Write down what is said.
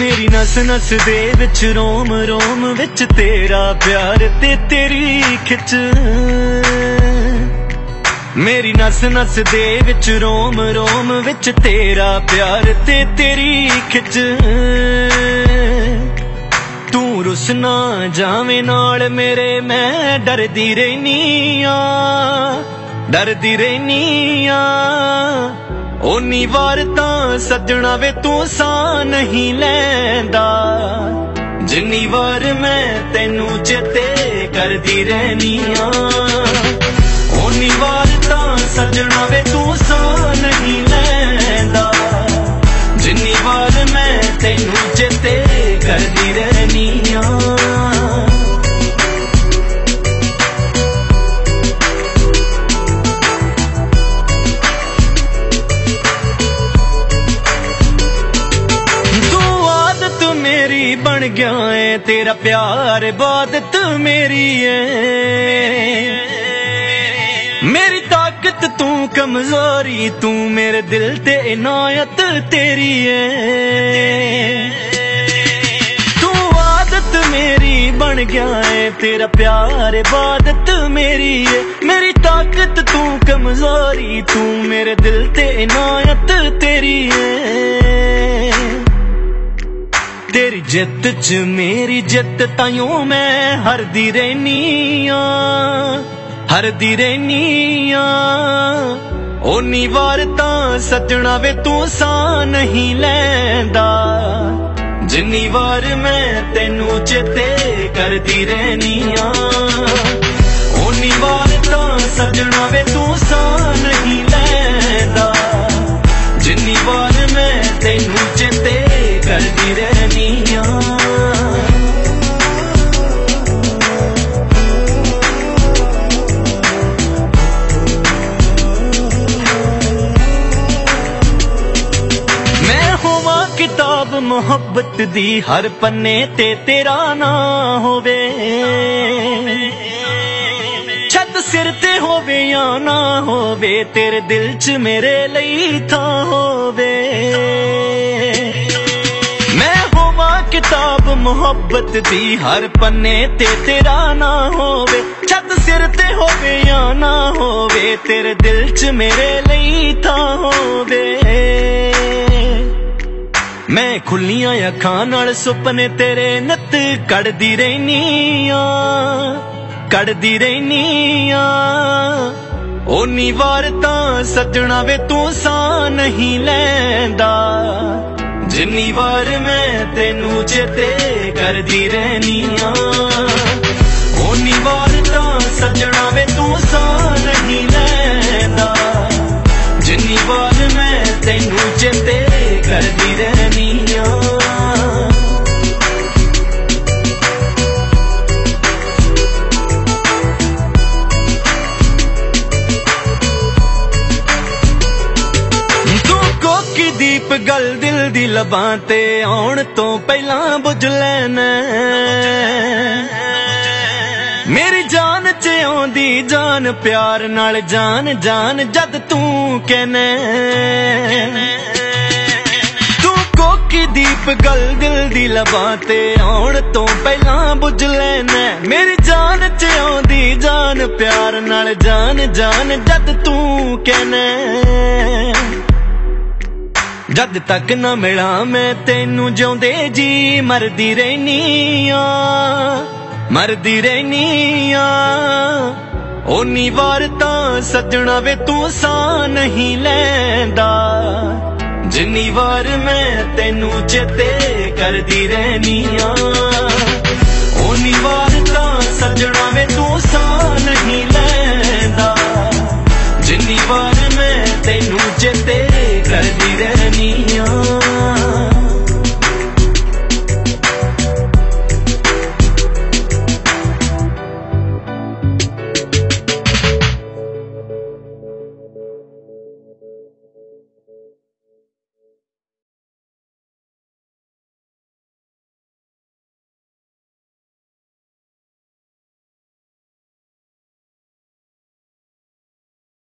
ਨਸ ਨਸ ਦੇ ਵਿੱਚ ਰੋਮ ਰੋਮ ਵਿੱਚ ਤੇਰਾ ਪਿਆਰ ਤੇ ਤੇਰੀ ਖਿੱਚ। ਮੇਰੀ ਨਸ ਨਸ ਦੇ ਵਿੱਚ ਰੋਮ ਰੋਮ ਵਿੱਚ ਤੇਰਾ ਪਿਆਰ ਤੇ ਤੇਰੀ ਖਿੱਚ। ਤੂੰ ਰੁੱਸ ਨਾ ਜਾਵੇਂ ਨਾਲ ਮੇਰੇ, ਮੈਂ ਡਰਦੀ ਰਹਿਨੀ ਆ, ਡਰਦੀ ਰਹਿਨੀ ਆ। ਓਨੀ ਵਾਰ ਤਾਂ ਸੱਜਣਾ ਵੇ ਤੂੰ ਸਾਹ ਨਹੀਂ ਲੈਂਦਾ। ਜਿੰਨੀ ਵਾਰ ਮੈਂ ਤੈਨੂੰ ਚੇਤੇ ਕਰਦੀ ਰਹਿਨੀ ਆ। ਓਨੀ ਵਾਰ ਤਾਂ ਸੱਜਣਾ ਵੇ ਤੂੰ ਸਾਹ ਨਹੀਂ ਲੈਂਦਾ। ਜਿੰਨੀ ਵਾਰ ਮੈਂ ਤੈਨੂੰ ਚੇਤੇ ਕਰਦੀ ਰਹਿਨੀ ਆ। ਮੇਰੀ ਬਣ ਗਿਆ ਏ, ਤੇਰਾ ਪਿਆਰ ਇਬਾਦਤ ਮੇਰੀ ਏ। ਮੇਰੀ ਤਾਕਤ ਤੂੰ ਕਮਜ਼ੋਰੀ, ਤੂੰ ਮੇਰੇ ਦਿਲ ਤੇ ਇਨਾਇਤ ਤੇਰੀ ਏ। ਤੂੰ ਆਦਤ ਮੇਰੀ ਬਣ ਗਿਆ ਏ, ਤੇਰਾ ਪਿਆਰ ਇਬਾਦਤ ਮੇਰੀ ਏ। ਮੇਰੀ ਤਾਕਤ ਤੂੰ ਕਮਜ਼ੋਰੀ, ਤੂੰ ਮੇਰੇ ਦਿਲ ਤੇ ਇਨਾਇਤ ਤੇਰੀ ਏ। ਜਿੱਤ ਚ ਮੇਰੀ ਜਿੱਤ ਤਾਈਓ ਮੈਂ ਹਰਦੀ ਰਹਿਨੀ ਆ, ਹਰਦੀ ਰਹਿਨੀ ਆ। ਓਨੀ ਵਾਰ ਤਾਂ ਸੱਜਣਾ ਵੇ ਤੂੰ ਸਾਹ ਨਹੀਂ ਲੈਂਦਾ, ਜਿੰਨੀ ਵਾਰ ਮੈਂ ਤੈਨੂੰ ਚੇਤੇ ਕਰਦੀ ਰਹਿਨੀ ਆ। ਓਨੀ ਵਾਰ ਤਾਂ ਸੱਜਣਾ ਵੇ ਤੂੰ ਸਾਹ ਨਹੀਂ ਲੈਂਦਾ, ਜਿੰਨੀ ਵਾਰ ਮੈਂ ਤੈਨੂੰ ਮੁਹੱਬਤ ਦੀ ਹਰ ਪੰਨੇ ਤੇ ਤੇਰਾ ਨਾਂ ਹੋਵੇ। ਛੱਤ ਸਿਰ ਤੇ ਹੋਵੇ ਜਾਂ ਨਾ ਹੋਵੇ, ਤੇਰੇ ਦਿਲ 'ਚ ਮੇਰੇ ਲਈ ਥਾਂ ਹੋਵੇ। ਮੈਂ ਹੋਵਾਂ ਕਿਤਾਬ ਮੁਹੱਬਤ ਦੀ ਹਰ ਪੰਨੇ ਤੇ ਤੇਰਾ ਨਾਂ ਹੋਵੇ। ਛੱਤ ਸਿਰ ਤੇ ਹੋਵੇ ਜਾਂ ਨਾ ਹੋਵੇ, ਤੇਰੇ ਦਿਲ 'ਚ ਮੇਰੇ ਲਈ ਥਾਂ ਹੋਵੇ। ਮੈਂ ਖੁੱਲੀਆਂ ਅੱਖਾਂ ਨਾਲ ਸੁਪਨੇ ਤੇਰੇ ਨੱਤ ਕੱਢਦੀ ਰਹਿਨੀ ਆ ਕੱਢਦੀ ਰਹਿਨੀ ਆ ਓਨੀ ਵਾਰ ਤਾਂ ਸੱਜਣਾ ਵੇ ਤੂੰ ਸਾਹ ਨਹੀਂ ਲੈਂਦਾ, ਜਿੰਨੀ ਵਾਰ ਮੈਂ ਤੈਨੂੰ ਚੇਤੇ ਕਰਦੀ ਰਹਿਨੀ ਆ ਓਨੀ ਵਾਰ ਦੀਪ ਗੱਲ ਦਿਲ ਦੀ ਲਬਾਂ ਤੇ ਆਉਣ ਤੋਂ ਪਹਿਲਾਂ ਬੁਝ ਲੈਣਾ। ਮੇਰੀ ਜਾਨ ਚ ਆਉਂਦੀ ਜਾਨ ਪਿਆਰ ਨਾਲ ਜਾਨ ਜਾਨ ਜਦ ਤੂੰ ਕਹਿਣਾ ਤੂੰ ਕੋਕੀ ਦੀਪ ਗੱਲ ਦਿਲ ਦੀ ਲਬਾਂ ਤੇ ਆਉਣ ਤੋਂ ਪਹਿਲਾਂ ਬੁਝ ਲੈਣਾ। ਮੇਰੀ ਜਾਨ ਚ ਆਉਂਦੀ ਜਾਨ ਪਿਆਰ ਨਾਲ ਜਾਨ ਜਾਨ ਜਦ ਤੂੰ ਕਹਿਣਾ ਜਦ ਤੱਕ ਨਾ ਮਿਲਾਂ ਮੈਂ ਤੈਨੂੰ ਜਿਉਂਦੇ ਜੀ, ਮਰਦੀ ਰਹਿਨੀ ਆ ਮਰਦੀ ਰਹਿਨੀ ਆ ਓਨੀ ਵਾਰ ਤਾਂ ਸੱਜਣਾ ਵੇ ਤੂੰ ਸਾ ਨਹੀਂ ਲੈਂਦਾ। ਜਿੰਨੀ ਵਾਰ ਮੈਂ ਤੈਨੂੰ ਚੇਤੇ ਕਰਦੀ ਰਹਿਨੀ ਆ ਓਨੀ ਵਾਰ ਤਾਂ ਸੱਜਣਾ ਵੇ ਤੂੰ ਸਾ ਨਹੀਂ ਲੈਂਦਾ। ਜਿੰਨੀ ਵਾਰ ਮੈਂ ਤੈਨੂੰ ਚੇਤੇ